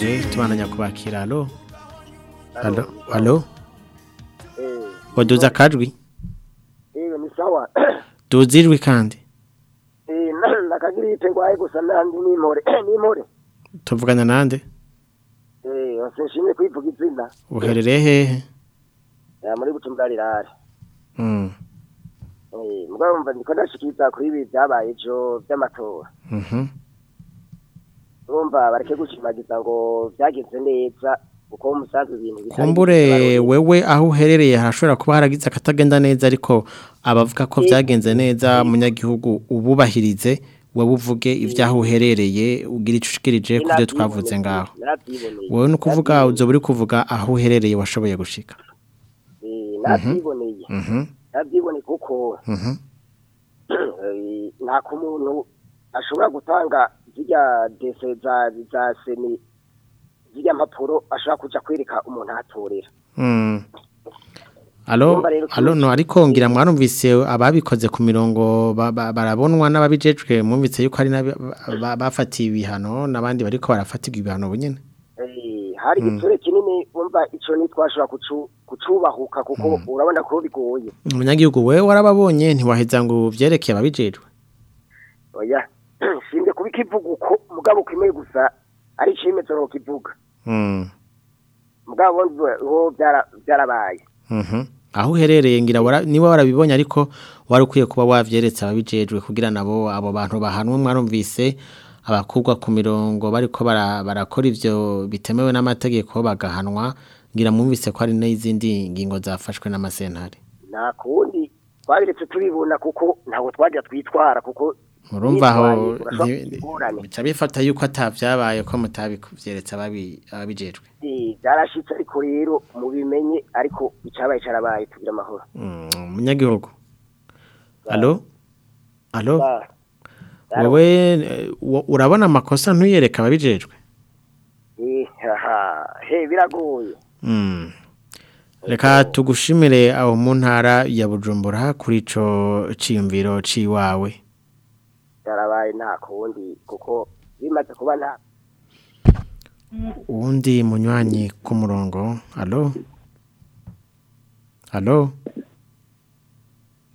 S3: icyo ushikirije tubandanya kubakira halo halo halo waduza akajwi
S22: ni sawa.
S3: duzijwi kandi
S22: Eh nakagira itengwaye gusa nandi nimore. Nimore.
S3: tuvugana nande
S22: Eh osinshimye kwivuga izina.
S3: uherereye hehe
S22: Ya muri butumbarirare.
S3: Mm,
S22: Eh mugabo mva ndiko ndashikiza kuri ibi byabaye ejo by'amatora.
S3: mhm.
S22: Urumva bareke gushimagiza ngo byagenze neza uko umusanzu ibintu bitari
S3: kumbure wewe aho uherereye harashobora kuba haragize akatagenda neza ariko abavuga ko byagenze neza munyagihugu ububahirize wowe uvuge ibyaho uherereye ugira icyo ushikirije ku byo twavuze ngaho. Wowe ni ukuvuga uzo uri kuvuga aho uherereye washoboye gushika.
S22: Eh narabyiboneye.
S3: Mhm,
S22: Narabyiboneye kuko
S3: mhm.
S22: eh, nta kumuntu ashobora gutanga zirya dese za za seni zirya mpapuro ashobora kuja kwereka umuntu ahatorera.
S3: Mm. Alo, no ariko ngira mwarumvise ababikoze ku mirongo ba- ba- barabonwa n'ababijejwe mwumvise yuko ari nabi- ba- bafatiye ibihano n'abandi bariko barafatirwa ibihano bunyene.
S22: Eh, hari
S3: Mm.
S22: igitsure kinini umva ico nitwashobora kucu kucubahuka kuko urabona ko bigoye.
S3: Umunyagihugu wewe warababonye ntiwaheza ngo uvyerekeye ababijejwe?
S22: Oya. shimbe kubikivuga uko mugabo kimwe gusa ari cimezo ro kivuga
S3: Mm,
S22: mugabo byarabaye.
S3: Mhm. aho uherereye ngira niba warabibonye ariko wari ukwiye kuba wavyeretse ababijejwe kugira nabo abo bantu bahanwe mwarumvise abakubwa ku mirongo bariko bara- barakora ivyo bitemewe n'amategeko bagahanwa ngira mwumvise ko hari n'izindi ngingo zafashwe n'amasentare.
S22: Nta kundi twabiretse tubibona kuko ntabwo twajya twitwara kuko
S3: murumva aho bica bifata yuko atavyabaye ko mutabivyeretse ababi- ababijejwe.
S22: Byarashitse ariko rero mubimenye ariko icabaye carabaye tugira amahoro.
S3: Mm, umunyagihugu. Alo alo wowe wo- urabona amakosa ntuyereka ababijejwe?
S22: Eh, biragoye.
S3: Mm. reka tugushimire aho mu ntara ya bujumbura kuri ico ciyumviro ciwawe.
S22: Byarabaye nta kundi kuko bimaze kuba nta.
S3: Uwundi munywanyi ku murongo. Alo alo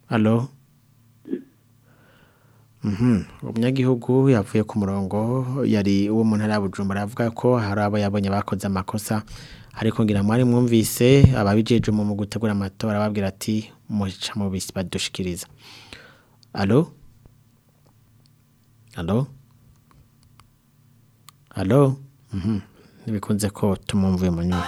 S3: alo Mhm. umunyagihugu yavuye ku murongo yari uwo mu ntara ya bujumbura avuga ko hari abo yabonye bakoze amakosa. Ariko ngira mwari mwumvise ababijeje mu gutegura amatora babwira ati muca mu bisi badushikiriza. Alo alo alo Mhm. ntibikunze ko tumumvuye mu nyuma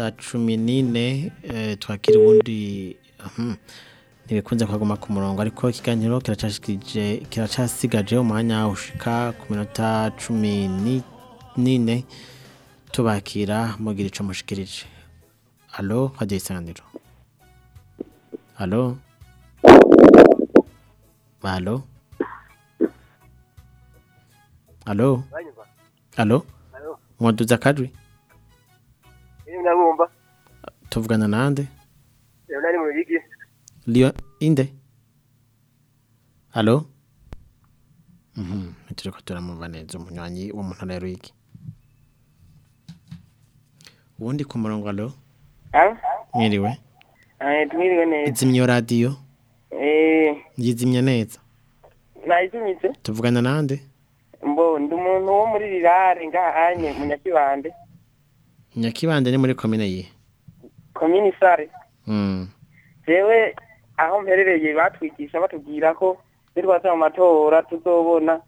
S3: minota cumi n'ine eh, twakira ubundi mhm, ntibikunze kuhaguma ku murongo. Ariko ikiganiro kiracasigaje umwanya ushika ku minota cumi ni- n'ine tubakira mugira ico mushikirije. Alo hajya isanganiro. Alo? Alo? Alo? Alo? Mwaduza akajwi
S6: Iyo ndabumva.
S3: tuvugana nande?
S6: Iyo nari mu bigi.
S3: Lio inde? Alo mhm turiko turamumva neza umunywanyi wo mu ntara ya Ruyigi. Ubundi ku murongo alo
S23: Alo?
S3: mwiriwe?
S23: Eh, twiriwe neza.
S3: izimya iyo radiyo
S23: Eh,
S3: yizimya neza?
S23: Nayizumitse.
S3: tuvugana nande?
S23: Mbo, ndi umuntu wo muri rirare ngahanye mu Nyakibande,
S3: ni muri komine yihe
S23: komini Sare.
S3: mm.
S23: Jewe aho mperereye batwigisha batubwira ko nitwaza mu matora tuzobona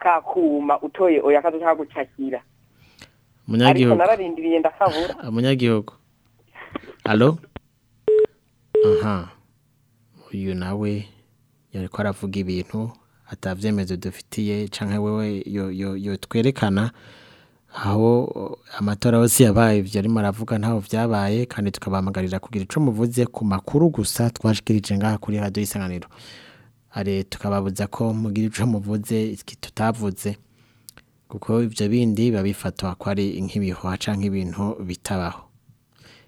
S23: ka kuma utoye oya kazoshaka gucakira. Ariko
S3: umunyagihugu
S23: nararindiriye ndakabura.
S3: umunyagihugu alo aha uyu nawe yariko aravuga ibintu atavyemezo dufitiye canke wewe yo yo yo twerekana aho amatora yose yabaye ivyo arimo aravuga ntaho vyabaye kandi tukabahamagarira kugira ico muvuze ku makuru gusa twashikirije ngaha kuri radio isanganiro. Tukababuza ko mugira ico muvuze tutavuze kuko ivyo bindi biba bifatwa ko ari nk'ibihuha canke ibintu bitabaho.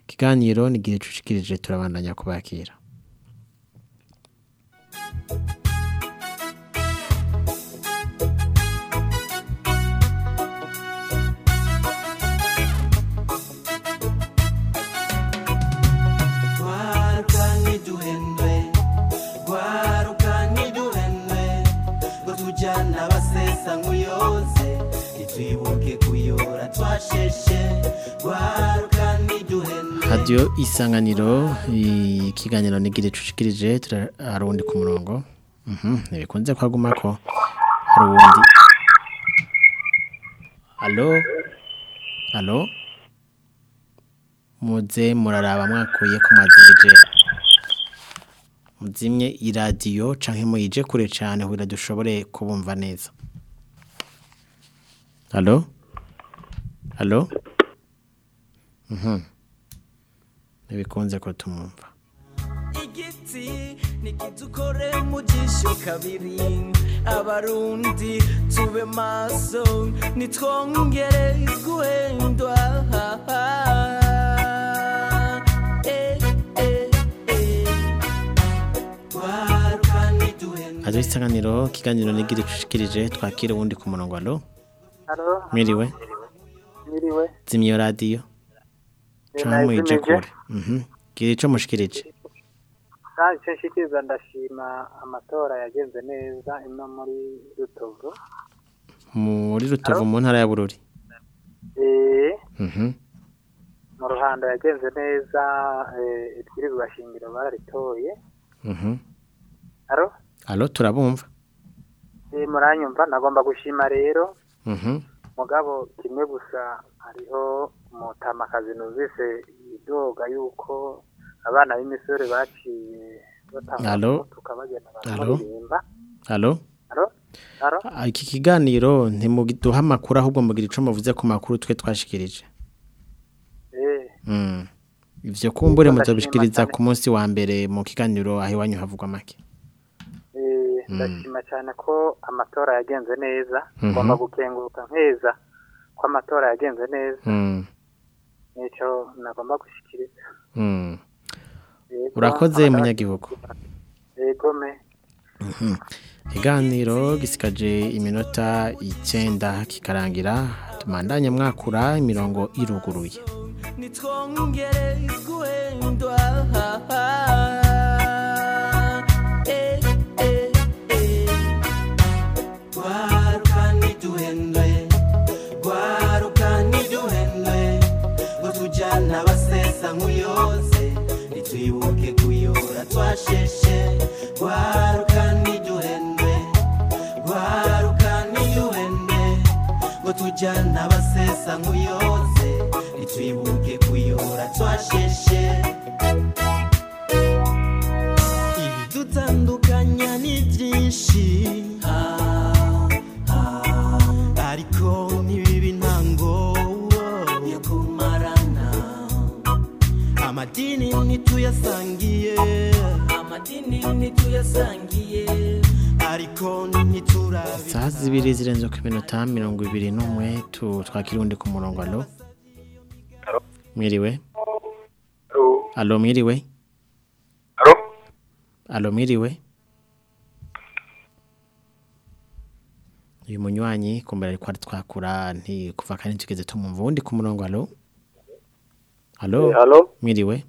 S3: Ikiganiro ni igihe cushikirije turabandanya kubakira. Radio isanganiro ikiganiro ni igihe cushikirije tura- hari ku murongo. Mhm ntibikunze kwaguma ko hari uwundi? Alo alo muze muraraba mwakuye ko mwazimije muzimye iradiyo canke muyije kure cane kugira dushobore kubumva neza. Alo alo mhm. Ntibikunze ko tumumva
S20: igiti nikidukore mu jisho kabiri. Abarundi tube maso nitwongere guhendwa.
S3: Isanganiro ikiganiro ni igihe cushikirije twakira uwundi ku murongo. Alo
S14: Halo,
S3: mwiriwe?
S14: Mwiriwe.
S3: zimya iyo radiyo muyije
S14: nayizimije.
S3: kure gira ico mushikirije
S14: Kandi icyo nshikiriza ndashima amatora yagenze neza ino muri Rutovu.
S3: muri rutovu mu ntara ya bururi
S14: mu ruhando yagenze neza eh, ibwirizwa shingiro bararitoye.
S3: mhm
S14: Halo,
S3: alo turabumva
S14: muranyumva nagomba gushima rero
S3: mhm
S14: mugabo kimwe gusa hariho umutamakazi numvise idoga yuko abana b'imisore baciye batanga
S3: Alo?
S14: umutuka bagenda
S3: Alo?
S14: baramuririmba.
S3: alo
S14: Halo?
S3: Iki kiganiro ntimuduha amakuru ahubwo mugira ico muvuze ku makuru twe twashikirije
S14: Eh,
S3: Mm. ivyo kumbure
S14: cyane.
S3: ku munsi wa mbere mu kiganiro aho iwanyu havugwa make.
S14: Ndashima cyane ko amatora yagenze neza
S3: Mhm.
S14: ngomba gukenguruka nkeza ko amatora yagenze neza
S3: Mm.
S14: nico nagomba gushikiriza
S3: Mm. Urakoze munyagihugu
S14: yego me
S3: Mhm. ikiganiro gisigaje iminota icyenda kikarangira tumandanye mwakura imirongo iruguruye
S20: tujyana abasesa nk'uyoze ntitwibuke kuyora twasheshe ntituyasangiye ariko ntiturabi
S3: Saa zibiri zirenze ku minota mirongo ibiri n'umwe tu twakira undi ku murongo alo mwiriwe? Alo mwiriwe? Alo mwiriwe? Uyu munywanyi kumbera ariko twakura nti kuva kandi tugeze tumumva uwundi ku murongo alo alo
S24: Eh,
S3: mwiriwe?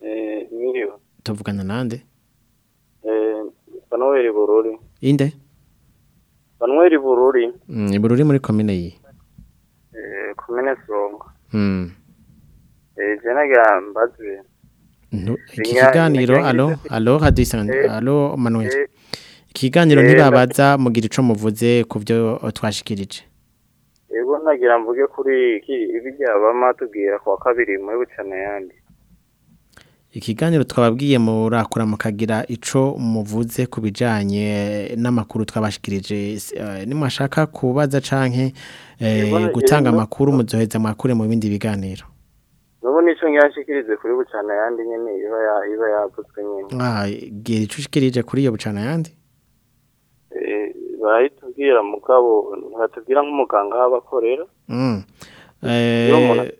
S24: Eh, mwiriwe.
S3: tuvugana nande
S24: Eh, Manuel Bururi.
S3: inde
S24: Bururi.
S3: Mm, ibururi muri komine yi
S24: Eh, kumene songa.
S3: Mm.
S24: Eh, jena ga mbazwe.
S3: Ntu- iki
S24: Inya-
S3: kiganiro
S24: inya-
S3: alo alo hadisanga
S24: Eh,
S3: alo Manuel
S24: eh,
S3: ikiganiro
S24: eh,
S3: ntibabaza mugira ico muvuze ku byo twashikirije
S24: Yego nagira mvuge kuri iki ibijya bama tubwira kwa kabiri muri bucana yandi.
S3: Ikiganiro twababwiye murakora mukagira ico muvuze ku bijanye n'amakuru twabashikirije eh, nimwashaka kubaza canke eh, gutanga amakuru muzoheza mwakure mu bindi biganiro
S24: Nubu nico ngyashikirize kuri bucana yandi nyene iba ya iba yavutswe nyene.
S3: ah gira ico ushikirije kuri iyo bucana yandi
S24: Eh, barayitubwira mugabo ntibatubwira nk'umuganga abakorera.
S3: mm. Eh,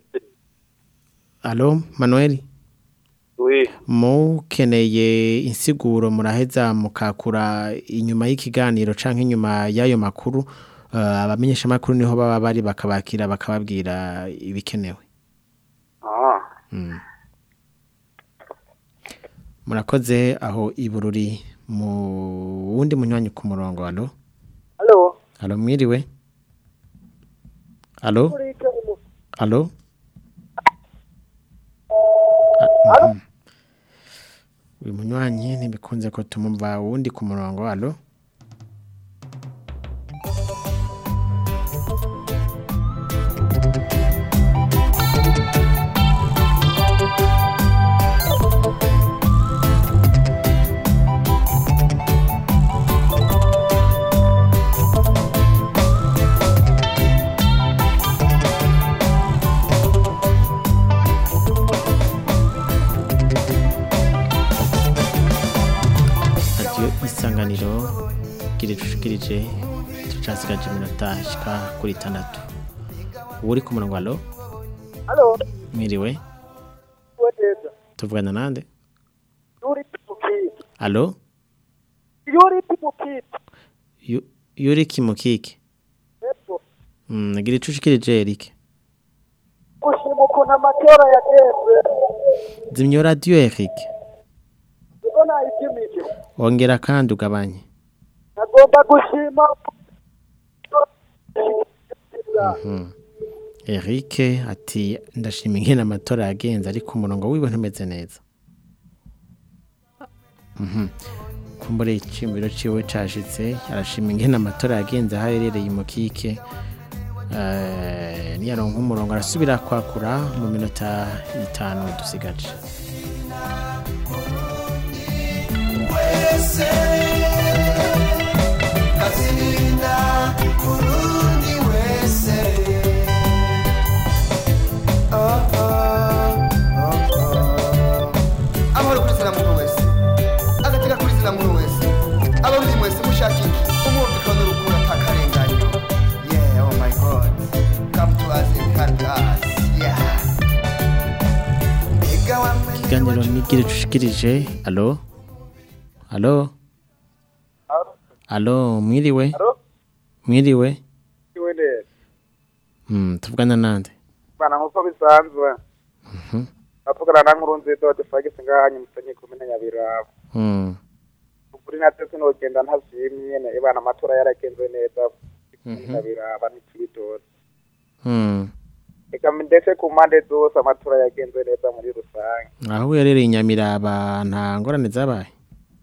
S3: alo Manuel
S24: Oui.
S3: Mukeneye insiguro muraheza mukakura inyuma y'ikiganiro canke inyuma y'ayo makuru uh, abamenyesha makuru ni ho baba bari bakabakira bakababwira ibikenewe
S24: Ah.
S3: mm. murakoze aho ibururi mu wundi munywanyi ku murongo
S16: Halo.
S3: alo mwiriwe Ah, mhm. Uyu munywanyi ntibikunze ko tumumva wundi ku murongo alo isanganiro gicushikirije tucasigaje iminota ishika kuri itandatu uri ku murongo alo
S16: Halo.
S3: mwiriwe
S16: Weteza.
S3: tuvugana nande
S16: Yuri Pukiti.
S3: alo
S16: Yuri Pukiti.
S3: Yu- yuri kimukike
S16: Epo.
S3: mm, gira ico ushikirije Eric
S16: Gushima ukuntu amatora yagenze.
S3: zimya radiyo Eric
S16: Ubwo nayipimije.
S3: ongera kandi ugabanye
S16: Nagomba gushima.
S3: Mhm. Eric ati ndashima ingene amatora yagenze ariko umurongo wiwe ntumeze neza Mhm. kumbure icimbiro ciwe cashitse arashima ingene amatora yagenze aho aherereye imukike Eh, niyaronka umurongo arasubira kwakura mu minota itanu dusigaje
S20: Oh,
S3: ikiganiro nigire cushikirije alo alo alo mwiriwe mwiriwe
S16: Iwe neza.
S3: mm, tuvugana nande
S16: Bana nk'uko bisanzwe.
S3: Mhm.
S16: Bavugana na nkuru nziza wadufagise ngahanyu musenye kumenya nyabirabo.
S3: Mm.
S16: Ukuri natwe sinogenda ntashimye ne ibana amatora yaragenze neza.
S3: Mhm.
S16: Nyabiraba n'ikibitozi.
S3: Mm.
S16: Eka ndetse ku mpande zose amatora yagenze neza muri rusange.
S3: aho yarereye inyamiraba nta ngorane zabaye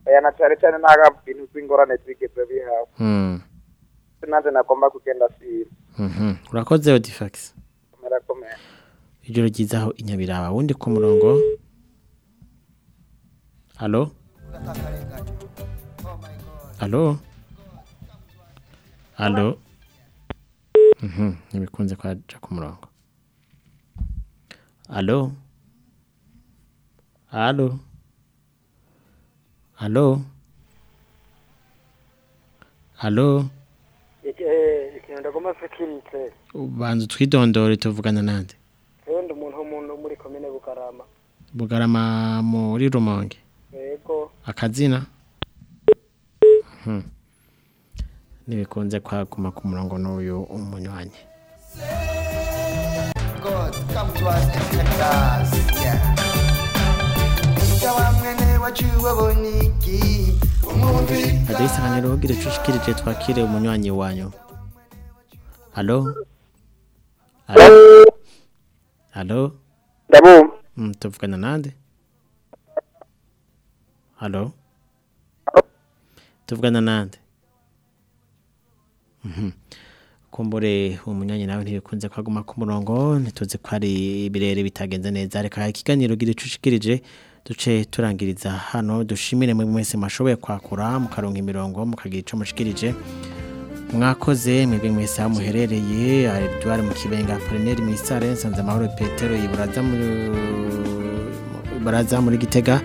S16: Aya na cyane cyane ntaga bintu z'ingorane zigeze bihawe.
S3: Mm.
S16: Sinanje nagomba kugenda siba.
S3: Mhm. urakoze odifax
S16: Merakomeye.
S3: ijoro ryiza aho inyabiraba wundi ku murongo halo halo halo Mhm, ntibikunze kwaja ku murongo halo halo halo halo
S25: ikintu ndagomba sekiritse
S3: ubanza utwidondore tuvugana nande?
S25: Ubundi umuntu w'umuntu muri komine bugarama.
S3: Bugarama muri rumonge?
S25: Yego.
S3: Akazina? Mhm. ntibikunze kwaguma ku murongo n'uyu umunywanyi.
S20: God, come to us and protect us. Yeah.
S3: Hajyaho isanganiro ubwira icushikirije twakire umunywanyi wanyu. Halo? Halo?
S26: Ndabumva.
S3: Mm, tuvugana nande? Halo? Tuvugana nande? Mhm. kumbure umunywanyi nawe ntibikunze kwaguma ku murongo ntituzi ko hari ibirere bitagenze neza. Reka ikiganiro gira icushikirije duce turangiriza hano dushimire mwe mwese mashoboye kwakura mukaronka imirongo mukagira ico mushikirije. Mwakoze mwebwe mwese aho muherereye Edouard mu kibenga Apollinaire Misare nsanze amahoro Petero iburaza mu baraza muri Gitega.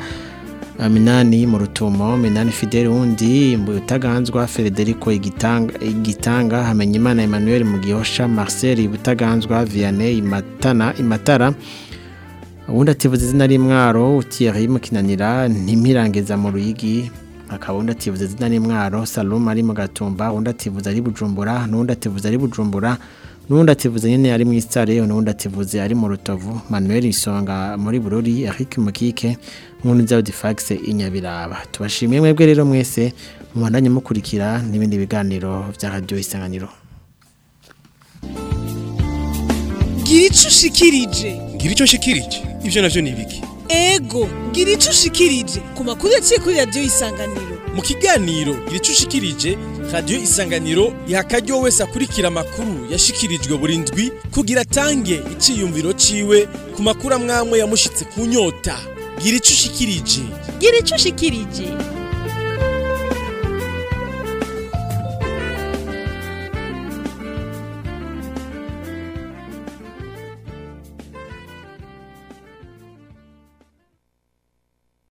S3: Minani mu rutumo Minani Fidel wundi Butaganzwa Federico igitanga igitanga Hamenyimana Emmanuel mu Gihosha Marcel Butaganzwa Vianney Imatana Imatara. Ubundi ativuze izina rimwaro Thierry Mukinanira ntimpirangiza mu ruyigi. Akaba undi ativuze izina rimwaro Salom ari mu gatumba. Undi ativuze ari bujumbura. N'undi ativuze ari bujumbura. N'undi ativuze nyine ari mu isare n'undi ativuze ari mu rutovu. Manuel Isonga muri Bururi Eric Mukike nk'undi nzawe difax inyabiraba. Tubashimiye mwebwe rero mwese mubandanye mukurikira n'ibindi biganiro bya radio isanganiro.
S27: Gira ico ushikirije
S28: ngira icyo nshikirije ibyo navyo ni ibiki?
S27: Ego gira ico ushikirije. Ku makuru yaciye kuri radiyo isanganiro.
S28: Mu kiganiro gira icyo ushikirije radiyo isanganiro iha akaryo wese akurikira amakuru yashikirijwe buri ndwi kugira atange iciyumviro ciwe ku makuru amwamwe yamushitse ku nyota. Gira ico ushikirije.
S27: Gira ico ushikirije.